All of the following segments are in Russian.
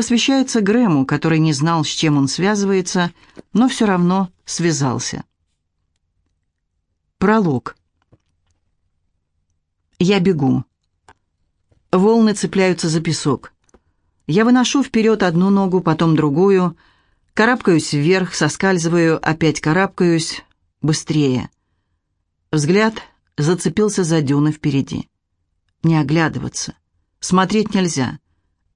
посвящается Грэму, который не знал, с чем он связывается, но все равно связался. Пролог. Я бегу. Волны цепляются за песок. Я выношу вперед одну ногу, потом другую, карабкаюсь вверх, соскальзываю, опять карабкаюсь, быстрее. Взгляд зацепился за дюны впереди. Не оглядываться. Смотреть нельзя.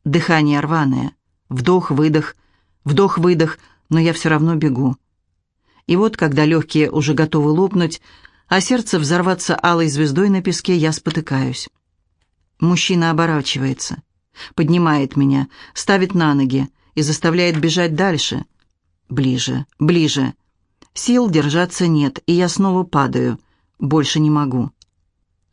Дыхание рваное. Вдох-выдох, вдох-выдох, но я все равно бегу. И вот, когда легкие уже готовы лопнуть, а сердце взорваться алой звездой на песке, я спотыкаюсь. Мужчина оборачивается, поднимает меня, ставит на ноги и заставляет бежать дальше. Ближе, ближе. Сил держаться нет, и я снова падаю. Больше не могу.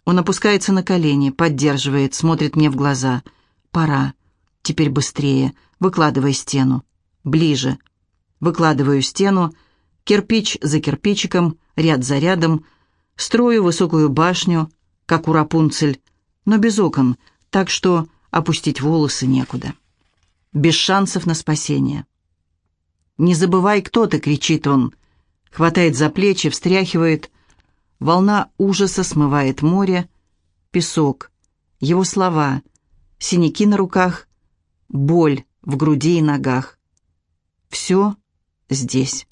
Он опускается на колени, поддерживает, смотрит мне в глаза. «Пора. Теперь быстрее. Выкладывай стену. Ближе. Выкладываю стену, кирпич за кирпичиком, ряд за рядом, строю высокую башню, как у Рапунцель, но без окон, так что опустить волосы некуда. Без шансов на спасение. «Не забывай, кто ты!» — кричит он. Хватает за плечи, встряхивает. Волна ужаса смывает море, песок, его слова, синяки на руках, боль в груди и ногах. Все здесь.